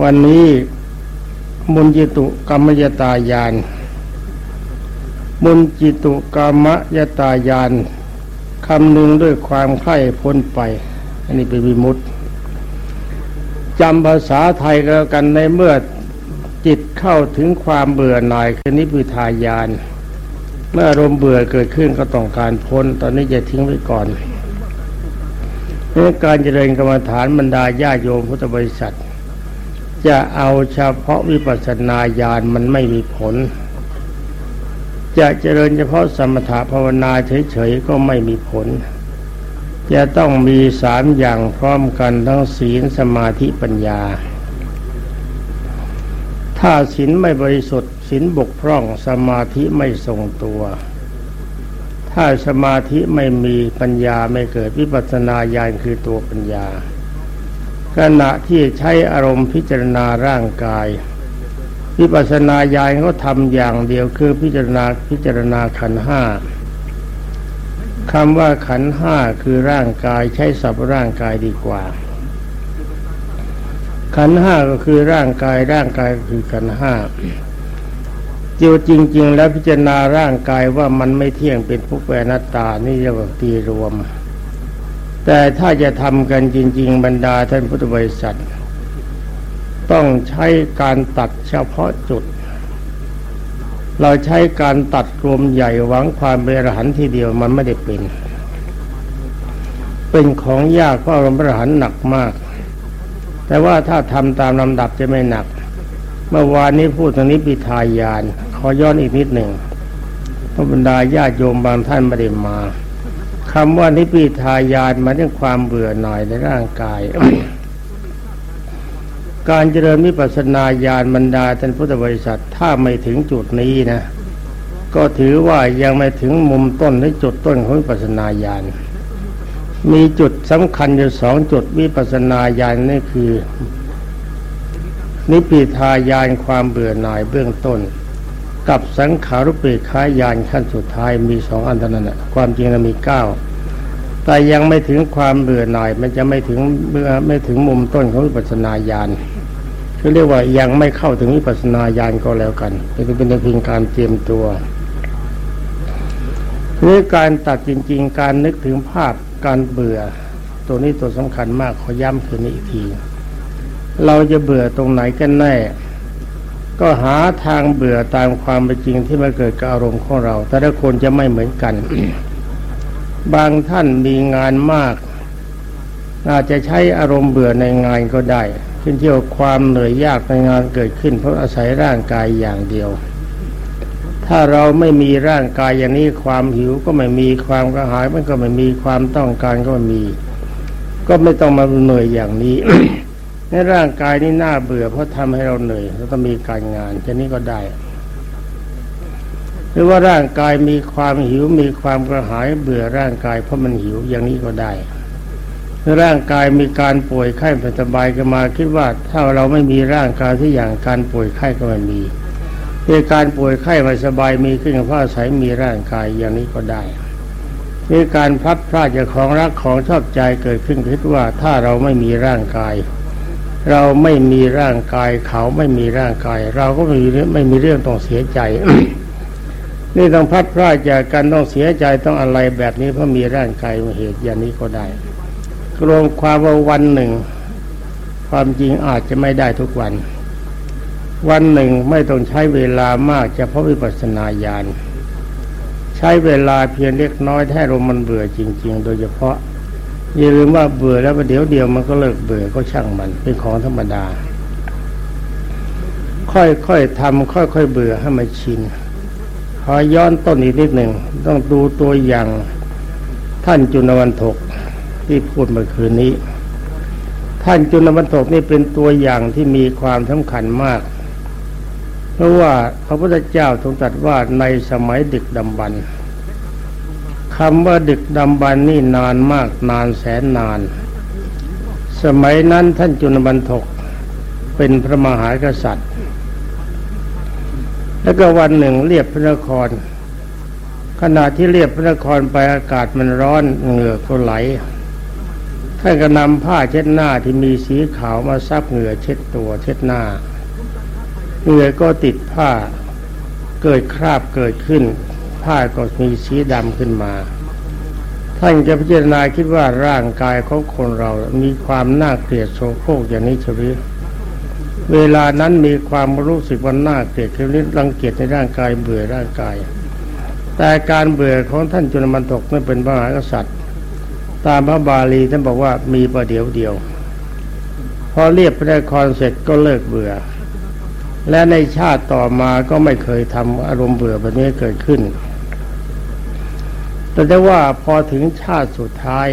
วันนี้มุนจิตุกรรมยตายาน มุนจิตุกรรมยตายานคำหนึ่งด้วยความใคร่พ้นไป อันนี้เป็นวิมุตจำภาษาไทยก็แล้วกันในเมื่อจิตเข้าถึงความเบื่อหน่ายคือนิพพิทายาน เมื่ออารมณ์เบื่อเกิดขึ้นก็ต้องการพ้น ตอนนี้จะทิ้งไว้ก่อนเรื่องการเจริญกรรมฐานบรรดาญาโยมพุทธบริษัท จะเอาเฉพาะวิปัสสนาญาณมันไม่มีผล จะเจริญเฉพาะสมถะภาวนาเฉยๆก็ไม่มีผล จะต้องมีสามอย่างพร้อมกันทั้งศีลสมาธิปัญญา ถ้าศีลไม่บริสุทธิ์ศีลบกพร่องสมาธิไม่ทรงตัว ถ้าสมาธิไม่มีปัญญาไม่เกิดวิปัสสนาญาณคือตัวปัญญา ขณะที่ใช้อารมณ์พิจารณาร่างกายวิปัสสนาญาณเขาทำอย่างเดียวคือพิจารณาพิจารณาขันห้าคำว่าขันห้าคือร่างกายใช้สับร่างกายดีกว่า ขันห้าก็คือร่างกายร่างกายคือขันห้าเจิวจริง ๆ แล้วพิจารณาร่างกายว่ามันไม่เที่ยงเป็นผู้แปรนัตตานี่เรียกว่าตีรวม แต่ถ้าจะทำกันจริง ๆ บรรดาท่านพุทธบริษัท ต้องใช้การตัดเฉพาะจุด เราใช้การตัดรวมใหญ่หวังความเป็นอรหันต์ทีเดียวมันไม่ได้เป็น เป็นของยากเพราะอารมณ์อรหันต์หนักมาก แต่ว่าถ้าทำตามลำดับจะไม่หนัก เมื่อวานนี้พูดถึงนิพพิทายาน ขอย้อนอีกนิดหนึ่งพระบรรดาญาติโยมบางท่านไม่ได้มา คำว่านิพิทายานมาถึงความเบื่อหน่ายในร่างกาย การเจริญวิปัสสนาญาณบรรดาท่านพุทธบริษัทถ้าไม่ถึงจุดนี้นะ ก็ถือว่ายังไม่ถึงมุมต้นหรือจุดต้นของวิปัสสนาญาณมีจุดสำคัญอยู่สองจุดวิปัสสนาญาณนี่คือ นิพิทายานความเบื่อหน่ายเบื้องต้น กับสังขารุปเปกขายานขั้นสุดท้ายมีสองอันเท่านั้นนะความจริงเรามีเก้าแต่ยังไม่ถึงความเบื่อหน่าย มันจะไม่ถึงเมื่อไม่ถึงมุมต้นของวิปัสสนาญาณคือเรียกว่ายังไม่เข้าถึงวิปัสสนาญาณก็แล้วกันเป็นเป็นเพียงการเตรียมตัวนี่การตัดจริง ๆ การนึกถึงภาพการเบื่อ ตัวนี้ตัวสำคัญมากขอย้ำคืนนี้อีกที เราจะเบื่อตรงไหนกันแน่ ก็หาทางเบื่อตามความเป็นจริงที่มาเกิดกับอารมณ์ของเรา แต่ละคนจะไม่เหมือนกัน บางท่านมีงานมาก อาจจะใช้อารมณ์เบื่อในงานก็ได้ขึ้นเที่ยวความเหนื่อยยากในงานเกิดขึ้น เพราะอาศัยร่างกายอย่างเดียว ถ้าเราไม่มีร่างกายอย่างนี้ความหิวก็ไม่มีความกระหายมันก็ไม่มีความต้องการก็ไม่มี ก็ไม่ต้องมาเหนื่อยอย่างนี้ ในร่างกายนี่น่าเบื่อเพราะทำให้เราเหนื่อยเราต้องมีการงานจะนี้ก็ได้ หรือว่าร่างกายมีความหิวมีความกระหายเบื่อร่างกายเพราะมันหิวอย่างนี้ก็ได้ร่างกายมีการป่วยไข้ไม่สบายก็มาคิดว่าถ้าเราไม่มีร่างกายที่อย่างการป่วยไข้ก็ไม่มีในการป่วยไข้ไม่สบายมีขึ้นเพราะอาศัยมีร่างกายอย่างนี้ก็ได้ในการพัดพลาดจากของรักของชอบใจเกิดขึ้นคิดว่าถ้าเราไม่มีร่างกาย เราไม่มีร่างกายเขาไม่มีร่างกาย เราก็ไม่มีไม่มีเรื่องต้องเสียใจ นี่ต้องพัดพลาดจากกันต้องเสียใจต้องอะไรแบบนี้เพราะมีร่างกายมาเหตุอย่างนี้ก็ได้รวมความว่าวันหนึ่ง ความจริงอาจจะไม่ได้ทุกวัน วันหนึ่งไม่ต้องใช้เวลามากเฉพาะวิปัสสนาญาณใช้เวลาเพียงเล็กน้อยแท้ลมมันเบื่อจริง ๆ โดยเฉพาะ อย่าลืมว่าเบื่อแล้วเดี๋ยวเดียวมันก็เลิกเบื่อก็ช่างมันเป็นของธรรมดา ค่อยๆทำค่อยๆเบื่อให้มันชินขอย้อนต้นอีกนิดหนึ่งต้องดูตัวอย่างท่านจุนวันทกที่พูดเมื่อคืนนี้ ท่านจุลบรรทกนี่เป็นตัวอย่างที่มีความสำคัญมาก เพราะว่าพระพุทธเจ้าทรงตรัสว่าในสมัยดึกดำบรร คำว่าดึกดำบรรนี่นานมากนานแสนนาน สมัยนั้นท่านจุลบรรทกเป็นพระมหากษัตริย์ แล้วก็วันหนึ่งเรียบพระนคร ขณะที่เรียบพระนครไปอากาศมันร้อนเหงื่อก็ไหล ท่านก็นำผ้าเช็ดหน้าที่มีสีขาวมาซับเหงื่อเช็ดตัวเช็ดหน้า เหงื่อก็ติดผ้าเกิดคราบเกิดขึ้น ผ้าก็มีสีดำขึ้นมา ท่านจะพิจารณาคิดว่าร่างกายของคนเรา มีความน่าเกลียดโสโครกอย่างนี้เฉยเวลานั้นมีความรู้สึกว่าน่าเกลียดคือรังเกียจในร่างกายเบื่อร่างกาย แต่การเบื่อของท่านจุลมันตกไม่เป็นพระมหากษัตริย์ ตามพระบาลีท่านบอกว่ามีประเดี๋ยวเดียว พอเรียบไปได้คอนเสร็จก็เลิกเบื่อ และในชาติต่อมาก็ไม่เคยทำอารมณ์เบื่อแบบนี้เกิดขึ้น แต่ได้ว่าพอถึงชาติสุดท้าย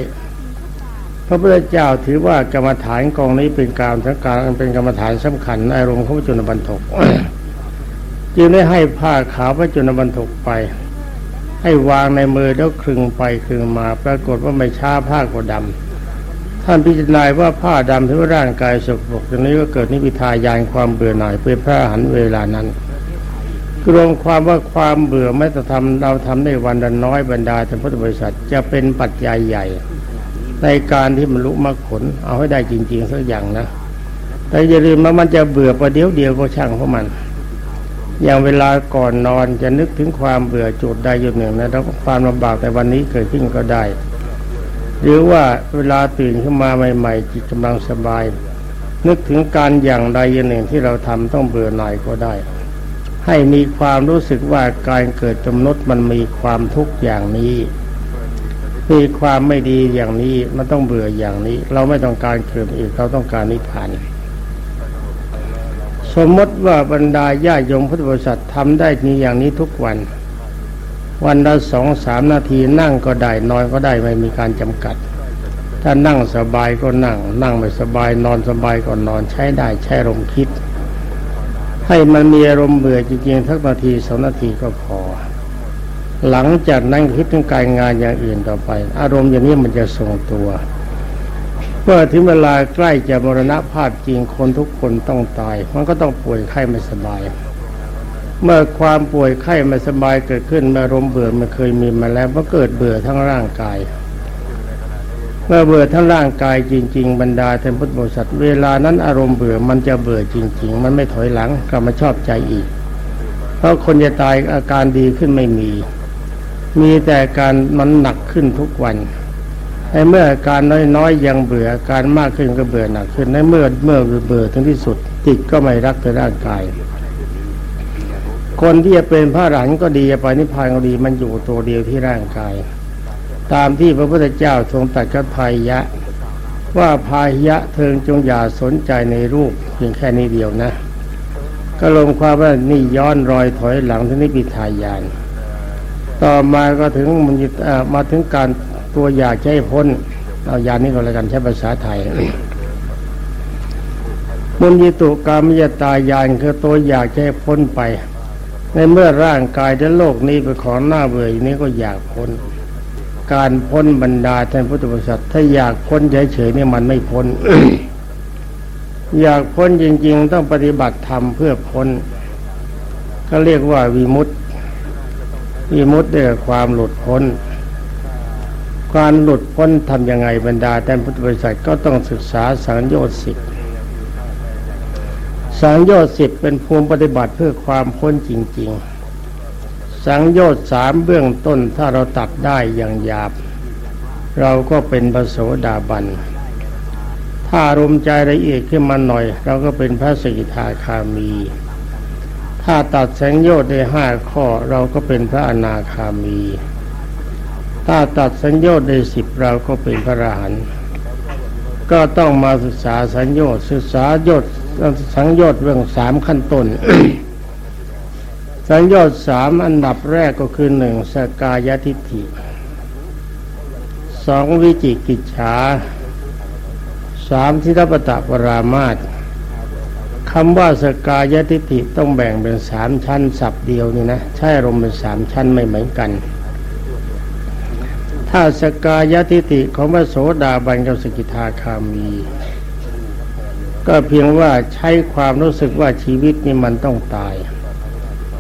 พระพุทธเจ้าถือว่ากรรมฐานกองนี้เป็นการทั้งการเป็นกรรมฐานสำคัญในอารมณ์ของพระจุลบรรทกจึงได้ให้ผ้าขาวพระจุลบรรทกไป ให้วางในมือแล้วคลึงไปคลึงมา ปรากฏว่าไม่ช้าผ้าก็ดำท่านพิจารณาว่าผ้าดำถือว่าร่างกายสกปรกตรงนี้ก็เกิดนิพิทายานความเบื่อหน่ายเป็นพระหันเวลานั้น รวมความว่าความเบื่อไม่ต้องทำเราทำได้วันละน้อยบรรดาท่านพุทธบริษัทจะเป็นปัจจัยใหญ่ ในการที่มันลุกมรรคผลเอาให้ได้จริง ๆสักอย่างนะ แต่อย่าลืมว่ามันจะเบื่อประเดี๋ยวเดียวก็ช่างเพราะมัน อย่างเวลาก่อนนอนจะนึกถึงความเบื่อจุดใดจุดหนึ่งนะแล้วความลำบากแต่วันนี้เกิดขึ้นก็ได้ หรือว่าเวลาตื่นขึ้นมาใหม่ๆจิตกำลังสบาย นึกถึงการอย่างใดอย่างหนึ่งที่เราทำต้องเบื่อหน่ายก็ได้ ให้มีความรู้สึกว่าการเกิดกำหนดมันมีความทุกข์อย่างนี้ มีความไม่ดีอย่างนี้มันต้องเบื่ออย่างนี้ เราไม่ต้องการเกิดอีกเราต้องการนิพพานสมมติว่าบรรดาญาโยมพุทธบริษัททำได้นี้อย่างนี้ทุกวัน วันละสองสามนาทีนั่งก็ได้นอนก็ได้ไม่มีการจำกัด ถ้านั่งสบายก็นั่ง นั่งไม่สบายนอนสบายก็นอนใช้ได้ใช้ลมคิด ให้มันมีอารมณ์เบื่อจริงๆทักนาทีสองนาทีก็พอ หลังจากนั้นคิดถึงการงานอย่างอื่นต่อไป อารมณ์อย่างนี้มันจะทรงตัวเมื่อถึงเวลาใกล้จะมรณภาพจริงคนทุกคนต้องตาย มันก็ต้องป่วยไข้ไม่สบาย เมื่อความป่วยไข้ไม่สบายเกิดขึ้นออารมณ์เบื่อมันเคยมีมาแล้วมันเกิดเบื่อทั้งร่างกาย เมื่อเบื่อทั้งร่างกายจริง ๆ บรรดาท่านพุทธบริษัทเวลานั้นอารมณ์เบื่อมันจะเบื่อจริง ๆ มันไม่ถอยหลังกลับมาชอบใจอีก เพราะคนจะตายอาการดีขึ้นไม่มี มีแต่การมันหนักขึ้นทุกวันในเมื่ออาการน้อยๆยังเบื่ออาการมากขึ้นก็เบื่อหนักขึ้นในเมื่อเมื่อเบื่อถึงที่สุดจิตก็ไม่รักในร่างกาย คนที่จะเป็นพระอรหันก็ดีไปนิพพานก็ดีมันอยู่ตัวเดียวที่ร่างกาย ตามที่พระพุทธเจ้าทรงตรัสกับพายะ ว่าพายะเทิงจงอย่าสนใจในรูปเพียงแค่นี้เดียวนะ ก็ลงความว่านี่ย้อนรอยถอยหลังที่นิพิทายาน ต่อมาก็ถึงมันมาถึงการตัวอยากให้พ้นเอายานนี้ก็แล้วกันใช้ภาษาไทยมุนยิตุกรรมยตายานคือตัวอยากให้พ้นไป ในเมื่อร่างกายและโลกนี้เป็นของหน้าเบื่ออย่างนี้ก็อยากพ้น การพ้นบรรดาท่านพุทธบริษัทถ้าอยากพ้นเฉยๆนี่มันไม่พ้น อยากพ้นจริง ๆ ต้องปฏิบัติธรรมเพื่อพ้น ก็เรียกว่าวิมุตติวิมุตติได้ความหลุดพ้น การหลุดพ้นทำยังไงบรรดาท่านพุทธบริษัทก็ต้องศึกษาสังโยชน์สิบสังโยชน์สิบเป็นภูมิปฏิบัติเพื่อความพ้นจริง ๆ สังโยชน์สามเบื้องต้นถ้าเราตัดได้อย่างหยาบ เราก็เป็นพระโสดาบัน ถ้ารมใจละเอียดขึ้นมาหน่อย เราก็เป็นพระสกิทาคามี ถ้าตัดสังโยชน์ได้ห้าข้อเราก็เป็นพระอนาคามี ถ้าตัดสัญญาได้สิบเราก็เป็นพระอรหันต์ก็ต้องมาศึกษาสัญญาศึกษาโยชน์สังโยชน์เรื่องสามขั้นต้น สังโยชน์สามอันดับแรกก็คือหนึ่งสกายทิฏฐิสองวิจิกิจฉาสามทิรปตะปรามาตคำว่าสกายทิฏฐิต้องแบ่งเป็นสามชั้นสับเดียวนี่นะ ใช่รมเป็นสามชั้นไม่เหมือนกัน ถ้าสกายทิฏฐิของพระโสดาบันกับสกิทาคามี ก็เพียงว่าใช้ความรู้สึกว่าชีวิตนี้มันต้องตาย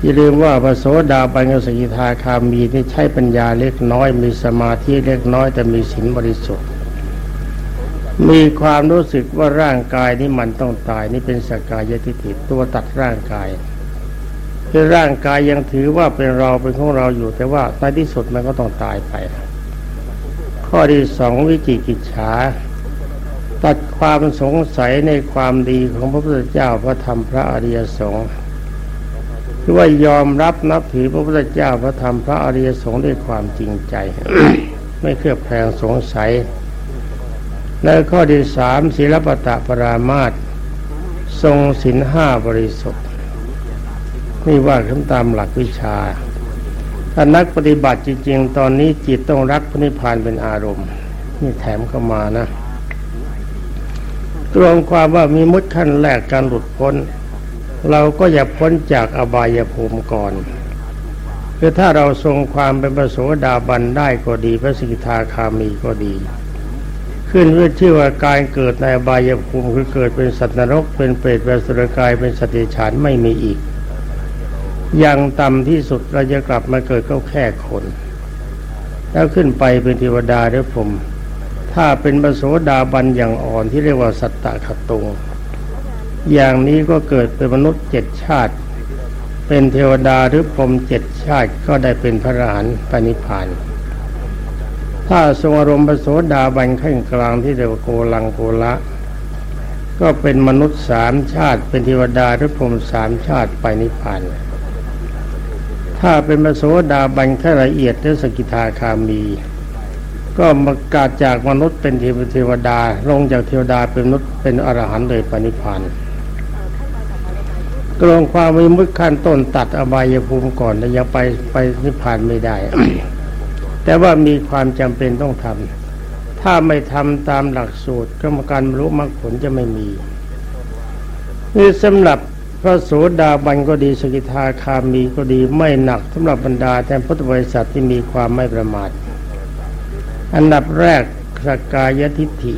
อย่าลืมว่าพระโสดาบันกับสกิทาคามีนี่ใช้ปัญญาเล็กน้อย มีสมาธิเล็กน้อยแต่มีศีลบริสุทธิ์ มีความรู้สึกว่าร่างกายนี้มันต้องตายนี่เป็นสกายทิฏฐิตัวตัดร่างกายคือร่างกายยังถือว่าเป็นเราเป็นของเราอยู่แต่ว่าในที่สุดมันก็ต้องตายไป ข้อที่สองวิจิกิจฉาตัดความสงสัยในความดีของพระพุทธเจ้าพระธรรมพระอริยสงฆ์ คือว่ายอมรับนับถือพระพุทธเจ้าพระธรรมพระอริยสงฆ์ด้วยความจริงใจ ไม่เครือบแคลงสงสัย และข้อที่สามศีลปตะปรามาตทรงศีลห้าบริสุทธิ์นี่ว่าขึ้นตามหลักวิชาถ้านักปฏิบัติจริง ๆ ตอนนี้จิตต้องรักพระนิพพานเป็นอารมณ์นี่แถมเข้ามานะรวมความว่ามีมุดขั้นแรกการหลุดพ้น เราก็อย่าพ้นจากอบายภูมิก่อนคือถ้าเราทรงความเป็นประโสดาบันได้ก็ดีพระสิกขาคามีก็ดี ขึ้นเพื่อชื่อว่าการเกิดในอบายภูมิคือเกิดเป็นสัตว์นรก เป็นเปรตเป็นสุรกายเป็นสติฉานไม่มีอีก อย่างต่ำที่สุดเราจะกลับมาเกิดก็แค่คน แล้วขึ้นไปเป็นเทวดาหรือผม ถ้าเป็นปโสดาบันอย่างอ่อนที่เรียกว่าสัตตะขตุง อย่างนี้ก็เกิดเป็นมนุษย์เจ็ดชาติ เป็นเทวดาหรือพรมเจ็ดชาติก็ได้เป็นพระอรหันต์ปณิพาน ถ้าทรงอารมณ์ปโสดาบันขั้นกลางที่เรียกว่าโกลังโกละก็เป็นมนุษย์สามชาติ เป็นเทวดาหรือพรมสามชาติไปนิพพาน ถ้าเป็นปโสดาบันขั้นละเอียดหรือสกิทาคามี ก็มากาดจากมนุษย์เป็นเทวดาลงจากเทวดาเป็นมนุษย์เป็นอรหันต์เลยปณิพาน กลงความวิมุตขั้นต้นตัดอบายภูมิก่อนแต่ยังไปไปนิพพานไม่ได้ แต่ว่ามีความจำเป็นต้องทำถ้าไม่ทำตามหลักสูตรกรรมการรรลุมรรคผลจะไม่มีนี่สำหรับพระโสดาบันก็ดีสกิทาคามีก็ดีไม่หนักสำหรับบรรดาแทนพุทธบริษัทที่มีความไม่ประมาท อันดับแรกสกายทิฏฐิ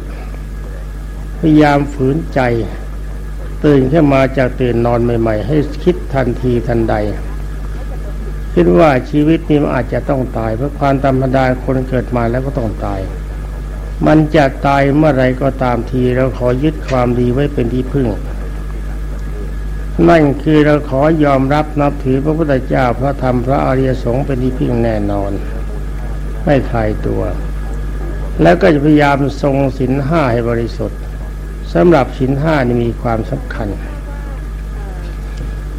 พยายามฝืนใจ ตื่นขึ้นมาจากตื่นนอนใหม่ ๆ ให้คิดทันทีทันใด คิดว่าชีวิตนี้มันอาจจะต้องตาย เพราะความธรรมดาคนเกิดมาแล้วก็ต้องตาย มันจะตายเมื่อไรก็ตามทีเราขอยึดความดีไว้เป็นที่พึ่ง นั่นคือเราขอยอมรับนับถือพระพุทธเจ้าพระธรรมพระอริยสงฆ์เป็นที่พึ่งแน่นอน ไม่คลายตัว แล้วก็จะพยายามทรงศีลห้าให้บริสุทธิ์ สำหรับศีลห้านี่มีความสำคัญ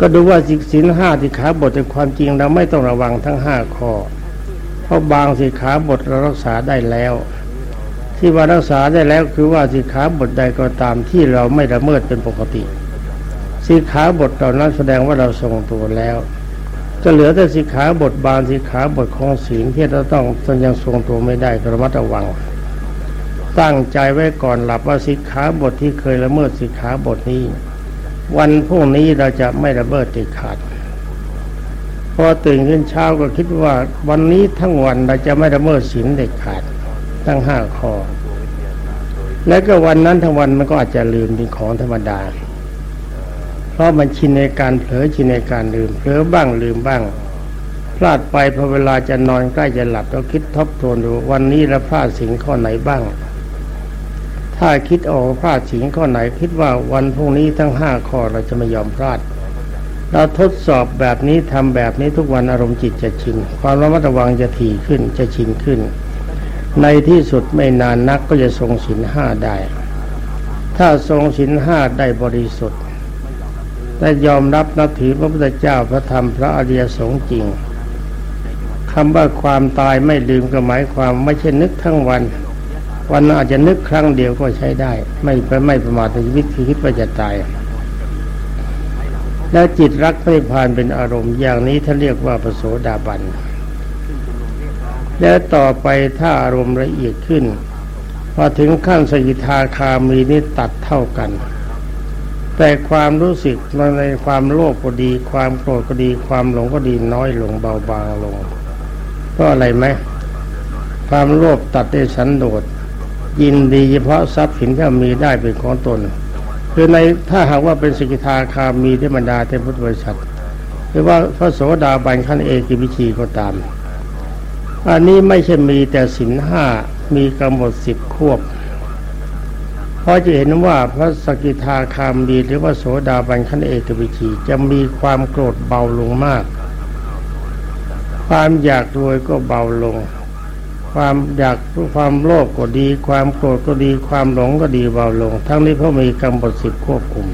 ก็ดูว่าศีลห้าที่ขาบทในความจริงเราไม่ต้องระวังทั้งห้าข้อ เพราะบางสิขาบทเรารักษาได้แล้ว ที่ว่ารักษาได้แล้วคือว่าสิขาบทใดก็ตามที่เราไม่ละเมิดเป็นปกติ สิขาบทเหล่านั้นแสดงว่าเราทรงตัวแล้วจะเหลือแต่สิขาบทบางสิขาบทของศีลที่เราต้องตนยังทรงตัวไม่ได้ระมัดระวัง ตั้งใจไว้ก่อนหลับว่าสิขาบทที่เคยละเมิดสิขาบทนี้ วันพรุ่งนี้เราจะไม่ละเมิดติดขาดพอตื่นขึ้นเช้าก็คิดว่าวันนี้ทั้งวันเราจะไม่ละเมิดศีลเด็ดขาดทั้งห้าข้อแล้วก็วันนั้นทั้งวันมันก็อาจจะลืมเป็นของธรรมดา เพราะมันชินในการเผลอชินในการลืมเผลอบ้างลืมบ้าง พลาดไปพอเวลาจะนอนใกล้จะหลับเราคิดทบทวนดูวันนี้เราพลาดสิ่งข้อไหนบ้าง ถ้าคิดออกพลาดสิ่งข้อไหน คิดว่าวันพรุ่งนี้ทั้งห้าข้อเราจะไม่ยอมพลาด เราทดสอบแบบนี้ทำแบบนี้ทุกวันอารมณ์จิตจะชิน ความระมัดระวังจะถี่ขึ้นจะชินขึ้น ในที่สุดไม่นานนักก็จะทรงศีลห้าได้ ถ้าทรงศีลห้าได้บริสุทธิ์และยอมรับนับถือพระพุทธเจ้าพระธรรมพระอริยสงฆ์จริงคำว่าความตายไม่ลืมก็หมายความไม่ใช่นึกทั้งวัน วันอาจจะนึกครั้งเดียวก็ใช้ได้ ไม่ไม่ประมาทในชีวิตคิดว่าจะตาย แล้วจิตรักไม่ผ่านเป็นอารมณ์อย่างนี้ท่านเรียกว่าปโสดาบัน แล้วต่อไปถ้าอารมณ์ละเอียดขึ้นพอถึงขั้นสกิทาคามีนี้ตัดเท่ากัน แต่ความรู้สึกในความโลภก็ดี ความโกรธก็ดี ความหลงก็ดีน้อยลงเบาบางลงเพราะอะไรไหมความโลภตัดได้สันโดษ ยินดีเฉพาะทรัพย์สินที่มีได้เป็นของตน คือในถ้าหากว่าเป็นสกิทาคามีเทมดาเทพุทธบริษัท หรือว่าพระโสดาบันขั้นเอกิวิชีก็ตาม อันนี้ไม่ใช่มีแต่สินห้ามีกำหนดสิบควบเพราะจะเห็นว่าพระสกิทาคามีหรือว่าโสดาบันขั้นเอกวิชีจะมีความโกรธเบาลงมาก ความอยากรวยก็เบาลง ความอยากความโลภก็ดี ความโกรธก็ดี ความหลงก็ดีเบาลง ทั้งนี้เพราะมีกรรมบทสิบควบคุม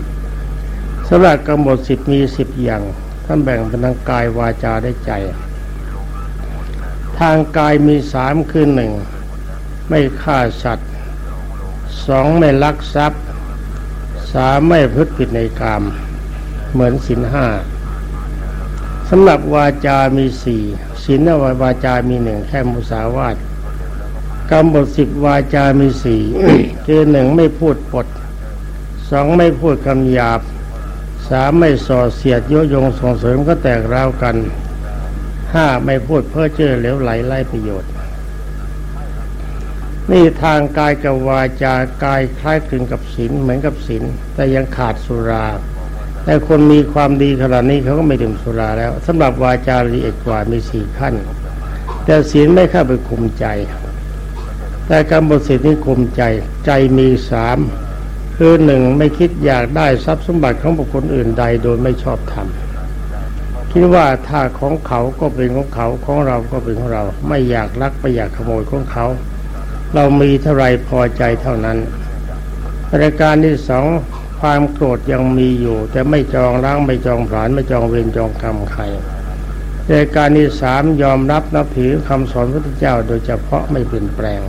สำหรับกรรมบทสิบมีสิบอย่างท่านแบ่งเป็นทางกายวาจาได้ใจ ทางกายมีสามคือหนึ่งไม่ฆ่าสัตว์สองไม่ลักทรัพย์สามไม่พฤติผิดในกรรมเหมือนสินห้าสำหรับวาจามีสี่สินวาจามีหนึ่งแค่มุสาวาท กรรมบทสิบวาจามีสี่คือหนึ่งไม่พูดปดสองไม่พูดคำหยาบสามไม่ส่อเสียดยุยงส่งเสริมก็แตกร้าวกันห้าไม่พูดเพ้อเจ้อเหลวไหลไล่ประโยชน์ นี่ทางกายกับวาจากายคล้ายคลึงกับศีลเหมือนกับศีลแต่ยังขาดสุรา แต่คนมีความดีขนาดนี้เขาก็ไม่ดื่มสุราแล้วสำหรับวาจาละเอียดกว่ามีสี่ขั้น แต่ศีลไม่เข้าไปคุมใจ แต่กรรมบทศีลนี่คุมใจใจมีสามคือหนึ่งไม่คิดอยากได้ทรัพย์สมบัติของบุคคลอื่นใดโดยไม่ชอบธรรมคิดว่าถ้าของเขาก็เป็นของเขาของเราก็เป็นของเรา ไม่อยากลักไม่อยากขโมยของเขา เรามีเท่าไรพอใจเท่านั้นรายการที่สองความโกรธยังมีอยู่ แต่ไม่จองล้างไม่จองผลานไม่จองเวรจองกรรมใครรายการที่สามยอมรับนับถือคำสอนพระพุทธเจ้าโดยเฉพาะไม่เปลี่ยนแปลง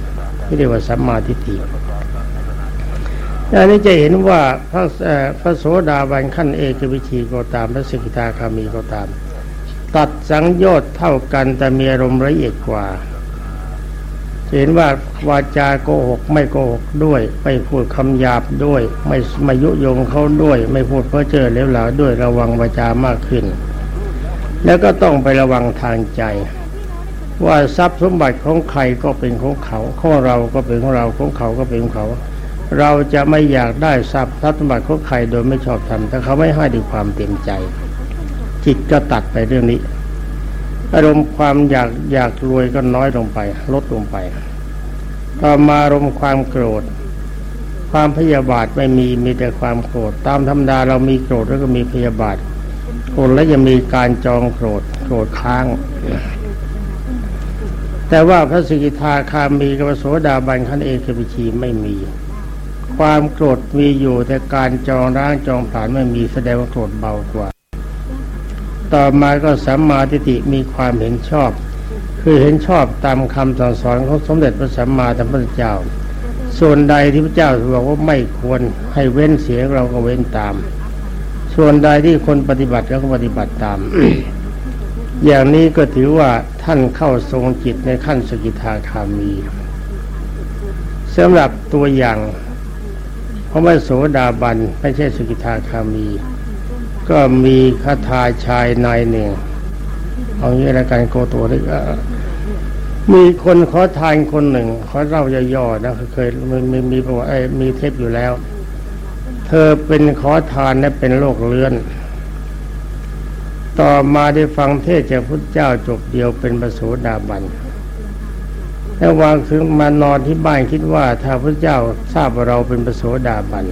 เรียกว่าสัมมาทิฏฐิอันนี้จะเห็นว่าพระพระโสดาบันขั้นเอกวิชีก็ตามพระสกิทาคามีก็ตาม ตัดสังโยชน์เท่ากันแต่มีอารมณ์ละเอียดกว่าเห็นว่าวาจาโกหกไม่โกหกด้วย ไม่พูดคำหยาบด้วย ไม่ไม่ยุยงเขาด้วย ไม่พูดเพ้อเจ้อเลวหลาด้วยระวังวาจามากขึ้น แล้วก็ต้องไประวังทางใจ ว่าทรัพย์สมบัติของใครก็เป็นของเขาของเราก็เป็นของเราของเขาก็เป็นของเขา เราจะไม่อยากได้ทรัพย์ทรัพย์สมบัติของใครโดยไม่ชอบทำถ้าเขาไม่ให้ด้วยความเต็มใจ จิตก็ตัดไปเรื่องนี้ อารมณ์ความอยากอยากรวยก็น้อยลงไป ลดลงไป ต่อมาอารมณ์ความโกรธ ความพยาบาทไม่มีมีแต่ความโกรธตามธรรมดาเรามีโกรธแล้วก็มีพยาบาทโกรธแล้วยังมีการจองโกรธโกรธค้าง แต่ว่าพระสกิทาคามีกับโสดาบันขันเอกบิชีไม่มี ความโกรธมีอยู่แต่การจองร่างจองผานไม่มีแสดงว่าโกรธเบากว่า ต่อมาก็สัมมาทิฏฐิมีความเห็นชอบ คือเห็นชอบตามคำสอนของสมเด็จพระสัมมาสัมพุทธเจ้า ส่วนใดที่พระเจ้าบอกว่าไม่ควรให้เว้นเสียเราก็เว้นตาม ส่วนใดที่คนปฏิบัติเราก็ปฏิบัติตาม อย่างนี้ก็ถือว่าท่านเข้าทรงจิตในขั้นสกิทาคามีสำหรับตัวอย่างเพราะว่าโสดาบันไม่ใช่สกิทาคามี ก็มีคาถาชายนายหนึ่งเอางี้ละกันโกตได้ก็มีคนขอทานคนหนึ่งขอเล่าย่อๆนะเคยมีมีมีประวัติมีเทปอยู่แล้ว เธอเป็นขอทานและเป็นโรคเลื้อน ต่อมาได้ฟังเทศจากพุทธเจ้าจบเดียวเป็นประโสดาบันแล้ววางถึงมานอนที่บ้านคิดว่าถ้าพระเจ้าทราบว่าเราเป็นประโสดาบัน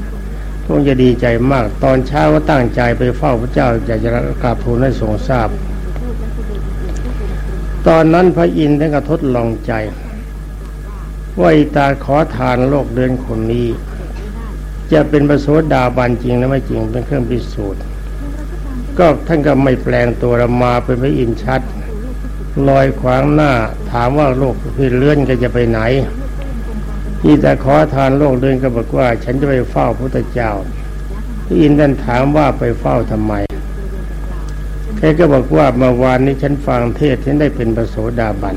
คงจะดีใจมาก ตอนเช้าก็ตั้งใจไปเฝ้าพระเจ้าอยากจะกราบทูลให้ทรงทราบ ตอนนั้นพระอินทร์ท่านก็ทดลองใจว่าตาขอทานโลกเดินคนนี้ จะเป็นประโสดาบันจริงหรือไม่จริงเป็นเครื่องพิสูจน์ ก็ท่านก็ไม่แปลงตัวมาเป็นพระอินทร์ชัดลอยขวางหน้า ถามว่าโลกพี่เลื่อนก็จะไปไหนที่แต่ขอทานโลกเลื่อนก็บอกว่า ฉันจะไปเฝ้าพระเจ้าพี่อินท่านถามว่าไปเฝ้าทำไมแกก็บอกว่าเมื่อวานนี้ฉันฟังเทศฉันได้เป็นประโสดาบัน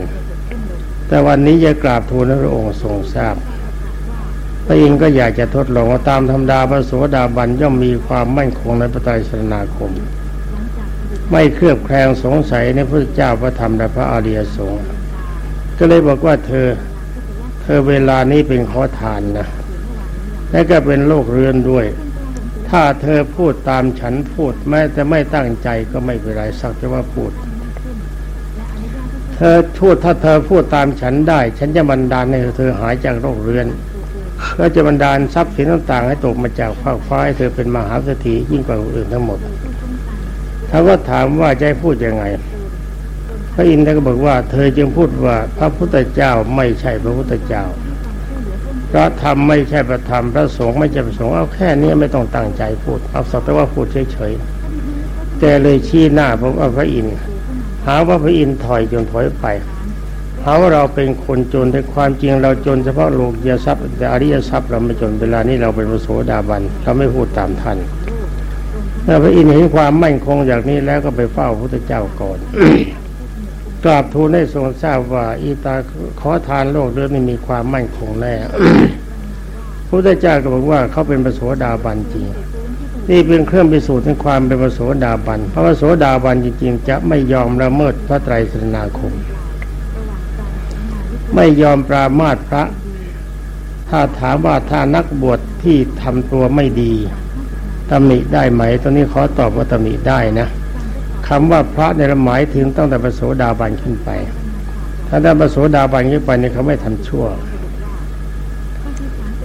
แต่วันนี้จะกราบทูลพระองค์ทรงทราบพระอินก็อยากจะทดลองว่าตามธรรมดาพระโสดาบันย่อมมีความมั่นคงในพระไตรสนาคม ไม่เครือบแคลงสงสัยในพระเจ้าพระธรรมและพระอริยสงฆ์ก็เลยบอกว่าเธอ เธอเวลานี้เป็นขอทานนะและก็เป็นโรคเรือนด้วย ถ้าเธอพูดตามฉันพูดแม้แต่ไม่ตั้งใจก็ไม่เป็นไรสักแต่ว่าพูด เธอพูดถ้าเธอพูดตามฉันได้ ฉันจะบันดาลให้เธอหายจากโรคเรือนก็จะบันดาลทรัพย์สินต่างๆ ให้ตกมาจากฟ้าฟ้าให้เธอเป็นมหาเศรษฐียิ่งกว่าคนอื่นทั้งหมด เขาก็ถามว่าจะให้พูดยังไง พระอินทร์ก็บอกว่า เธอจึงพูดว่าพระพุทธเจ้าไม่ใช่พระพุทธเจ้าพระธรรมไม่ใช่พระธรรมพระสงฆ์ไม่ใช่พระสงฆ์เอาแค่นี้ไม่ต้องตั้งใจพูดเอาสักแต่ว่าพูดเฉยๆแต่เลยชี้หน้าผมเอาพระอินทร์หาว่าพระอินทร์ถอยจนถอยไปหาว่าเราเป็นคนจนแต่ความจริงเราจนเฉพาะโลกยทรัพย์แต่อริยทรัพย์เราไม่จนเวลานี้เราเป็นพระโสดาบันเราไม่พูดตามท่าน เมื่อพระอินทร์เห็นความมั่นคงอย่างนี้แล้วก็ไปเฝ้าพระพุทธเจ้าก่อนกราบทูลให้ทรงทราบว่า อีตาขอทานโลกเรื่องนี้มีความมั่นคงแน่พระพุทธเจ้าก็บอกว่าเขาเป็นพระโสดาบันจริงนี่เป็นเครื่องพิสูจน์ถึงความเป็นพระโสดาบันเพราะว่าโสดาบันจริงๆ จะไม่ยอมละเมิดพระไตรสรณาคม ไม่ยอมปรามาสพระ ถ้าถามว่าถ้านักบวชที่ทำตัวไม่ดี ตำหนิได้ไหมตอนนี้ขอตอบว่าตำหนิได้นะคำว่าพระในหมายถึงตั้งแต่ประโสดาบันขึ้นไป ถ้าได้ประโสดาบันขึ้นไปเนี่ยเขาไม่ทำชั่ว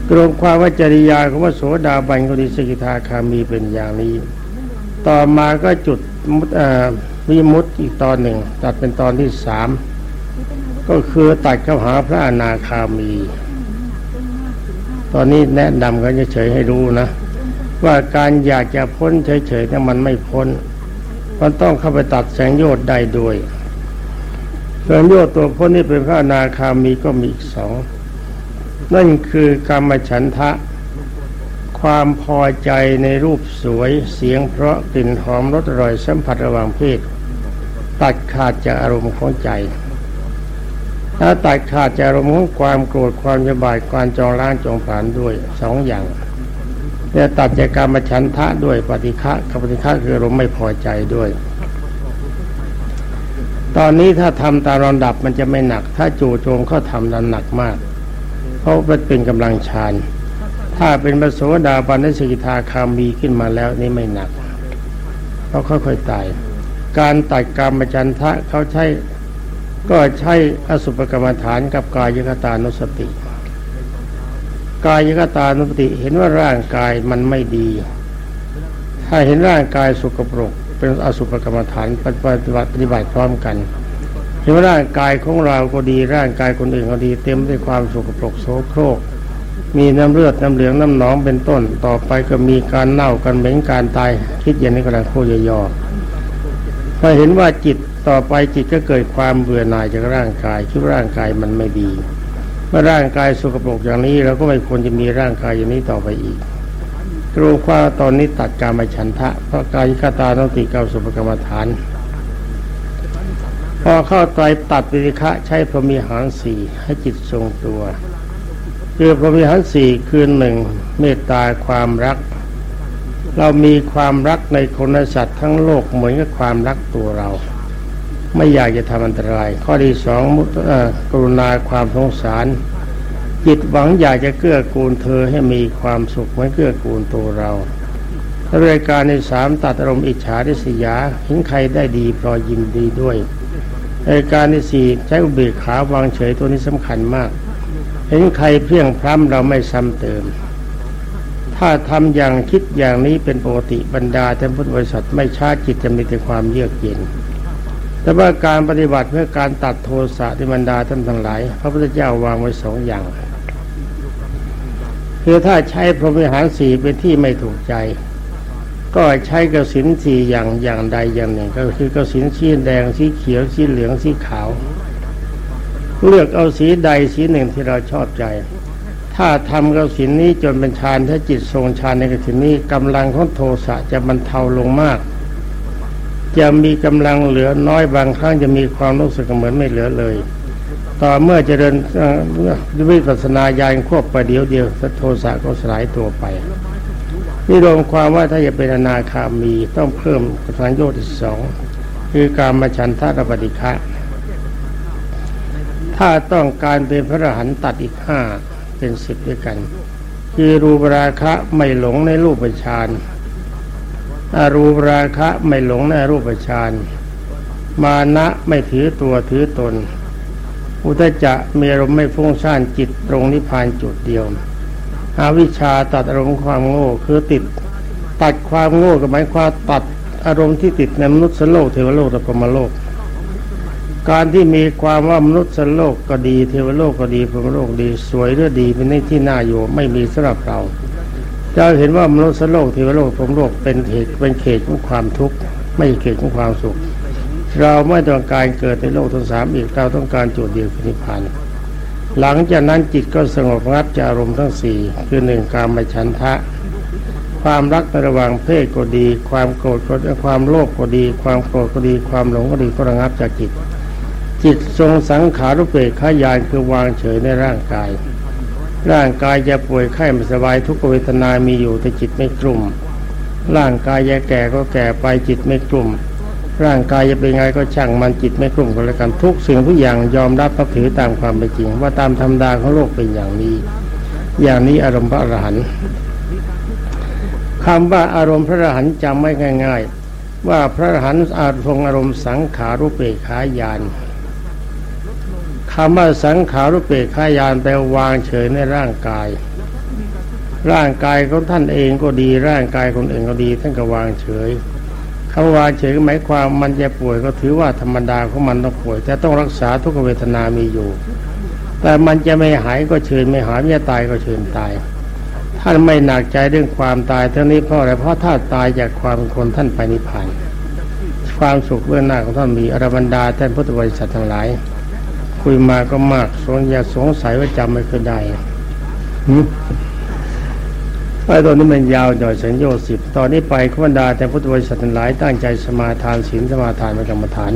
กรมความว่าจริยาของว่าโสดาบันคนดีสกิทาคามีเป็นอย่างนี้ ต่อมาก็จุดวิมุตอีกตอนหนึ่ง ตัดเป็นตอนที่สามก็คือตัดเข้าหาพระอนาคามี ตอนนี้แนะนำกันเฉยให้รู้นะ ว่าการอยากจะพ้นเฉยๆนี่มันไม่พ้น มันต้องเข้าไปตัดแสงโยชน์ได้ด้วยแสงโยชน์ตัวพ้นนี่เป็นพระนาคามีก็มีอีกสองนั่นคือกรรมฉันทะ ความพอใจในรูปสวยเสียงเพราะกลิ่นหอมรสอร่อยสัมผัสระหว่างเพศ ตัดขาดจากอารมณ์ของใจถ้าตัดขาดจากอารมณ์ของความโกรธความยบายความจองล้างจองผานด้วยสองอย่าง เนี่ตัดจากการมาฉันทะด้วยปฏิฆะกับปฏิฆะคือลมไม่พอใจด้วย ตอนนี้ถ้าทำตามลำดับมันจะไม่หนัก ถ้าจู่โจมเขาทำนั้นหนักมาก เพราะมันเป็นกำลังฌานถ้าเป็นพรโสดาบันสกิทาคามีขึ้นมาแล้วนี่ไม่หนักเขาค่อยๆตาย การตัดกรรมจันทะเขาใช้ก็ใช้อสุภกรรมฐานกับกายคตานุสติ กายกตานุปติเห็นว่าร่างกายมันไม่ดี ถ้าเห็นร่างกายสุกปรก เป็นอสุภกรรมฐานปฏิบัติปฏิบัติพร้อมกันเห็นว่าร่างกายของเราก็ดีร่างกายคนอื่นก็ดี เต็มด้วยความสุกปรกโสโครก มีน้ำเลือดน้ำเหลืองน้ำหนองเป็นต้นต่อไปก็มีการเน่ากันเหม็นการตายคิดอย่างนี้ก็ล้วโคยอพอเห็นว่าจิตต่อไปจิตก็เกิดความเบื่อหน่ายจากร่างกายคิดร่างกายมันไม่ดี เมื่อร่างกายสกปรกอย่างนี้เราก็ไม่ควรจะมีร่างกายอย่างนี้ต่อไปอีกรู้ว่าตอนนี้ตัดการมาฉันทะเพราะกายคตาต้องติเกาสุภกรรมฐาน พอเข้าใจตัดปิริคะใช้พรมีหารสี่ให้จิตทรงตัวคือพรมีหารสี่คือหนึ่งเมตตาความรัก เรามีความรักในคนสัตว์ทั้งโลกเหมือนกับความรักตัวเรา ไม่อยากจะทำอันตราย ข้อที่สองกรุณาความสงสาร จิตหวังอยากจะเกื้อกูลเธอให้มีความสุขเหมือนเกื้อกูลตัวเรารายการในสามตัดอารมณ์อิจฉาริษยาเห็นใครได้ดีพลอยยินดีด้วยรายการที่สี่ใช้อุเบกขาวางเฉยตัวนี้สำคัญมาก เห็นใครเพียงพร้ำเราไม่ซ้ำเติม ถ้าทำอย่างคิดอย่างนี้เป็นปกติบรรดาท่านพุทธบริษัทไม่ช้าจิตจะมีแต่ความเยือกเย็น แต่ว่าการปฏิบัติเพื่อการตัดโทสะที่บรรดาท่านทั้งหลาย พระพุทธเจ้าวางไว้สองอย่างคือถ้าใช้พรหมิหารสี่เป็นที่ไม่ถูกใจ ก็ใช้กระสินสี่อย่างอย่างใดอย่างหนึ่ง ก็คือกระสินสีแดงสีเขียวสีเหลืองสีขาว เลือกเอาสีใดสีหนึ่งที่เราชอบใจ ถ้าทำกระสินนี้จนเป็นฌานถ้าจิตทรงฌานในกระสินนี้กำลังของโทสะจะบรรเทาลงมาก จะมีกำลังเหลือน้อยบางครั้งจะมีความรู้สึกเหมือนไม่เหลือเลย ต่อเมื่อเจริญวิปัสสนาญาณควบไปเดียวเดียวสัทโทสะก็สลายตัวไปนี่รวมความว่าถ้าจะเป็นอนาคามีต้องเพิ่มสังโยชน์ที่สองคือการมาฉันทารปฏิฆะถ้าต้องการเป็นพระอรหันต์ตัดอีกห้าเป็นสิบด้วยกัน คือรูปราคะไม่หลงในรูปฌาน อารูปราคะไม่หลงในรูปฌานมานะไม่ถือตัวถือตน อุตจะมีอารมณ์ไม่ฟุ้งซ่านจิตตรงนิพพานจุดเดียวอาวิชชาตัดอารมณ์ความโง่คือติด ตัดความโง่ก็หมายความตัดอารมณ์ที่ติดในมนุษย์โลกเทวโลกและพรหมโลก การที่มีความว่ามนุษย์โลกก็ดีเทวโลกก็ดีพรหมโลกดี สวยหรือดีเป็นในที่น่าอยู่ไม่มีสำหรับเรา จะเห็นว่ามนุษย์โลกเทวโลกพรหมโลกเป็นเขตเป็นเขตของความทุกข์ไม่เขตของความสุข เราไม่ต้องการเกิดในโลกทั้งสามอีกเราต้องการจุดเดียวคือนิพพานหลังจากนั้นจิตก็สงบรับจากอารมณ์ทั้งสี่คือหนึ่งการมฉันทะ ความรักในระหว่างเพศก็ดี ความโกรธก็ดีความโลภก็ดี ความโกรธก็ดี ความหลงก็ดีก็ระงับจากจิต จิตทรงสังขารุเปกขายานคือวางเฉยในร่างกาย ร่างกายจะป่วยไข้ไม่สบายทุกเวทนามีอยู่แต่จิตไม่กลุ่ม ร่างกายจะแก่ก็แก่ไปจิตไม่กลุ่ม ร่างกายจะเป็นไงก็ช่างมันจิตไม่กลุ่มกันแล้วกันทุกสิ่งทุกอย่างยอมรับรับถือตามความเป็นจริง ว่าตามธรรมดาของโลกเป็นอย่างนี้ อย่างนี้อารมณ์พระอรหันต์คำว่าอารมณ์พระอรหันต์จำไม่ง่าย ๆ ว่าพระอรหันต์อาทรงอารมณ์สังขารุเปขายาน คำว่าสังขารุเปกขายานแปลวางเฉยในร่างกาย ร่างกายของท่านเองก็ดีร่างกายคนอื่นก็ดี ท่านก็วางเฉยคำวางเฉยหมายความมันจะป่วยก็ถือว่าธรรมดาของมันต้องป่วยแต่ต้องรักษาทุกเวทนามีอยู่ แต่มันจะไม่หายก็เชิญไม่หายจะตายก็เชิญตาย ท่านไม่หนักใจเรื่องความตายเท่านี้เพราะอะไรเพราะถ้าตายจากความคนท่านไปนิพพานความสุขเบื้องหน้าของท่านมีอรบรรดาท่านพุทธบริษัททั้งหลาย คุยมาก็มากสงอย่าสงสัยว่าจำไม่เคยได้ไอ้ตอนนี้มันยาวหน่อยสัญโยสิบตอนนี้ไปขบันดาแต่พุทธบริษัทหลายตั้งใจสมาทานศีลสมาทานเป็นกรรมฐาน